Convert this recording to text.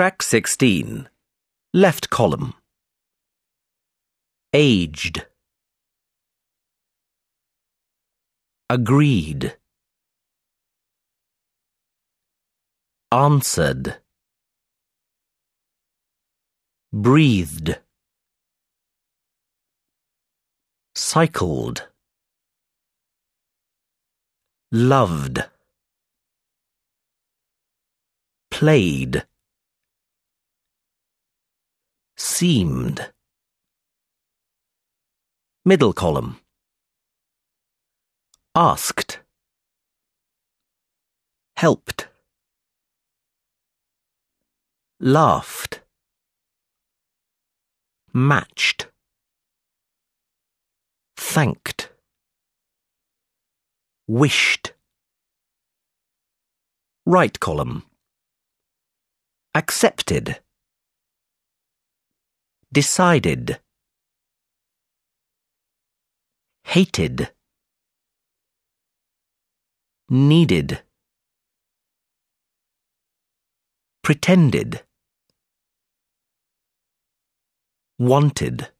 Track 16. Left column. Aged. Agreed. Answered. Breathed. Cycled. Loved. Played. Seemed. Middle column. Asked. Helped. Laughed. Matched. Thanked. Wished. Right column. Accepted. Decided. Hated. Needed. Pretended. Wanted.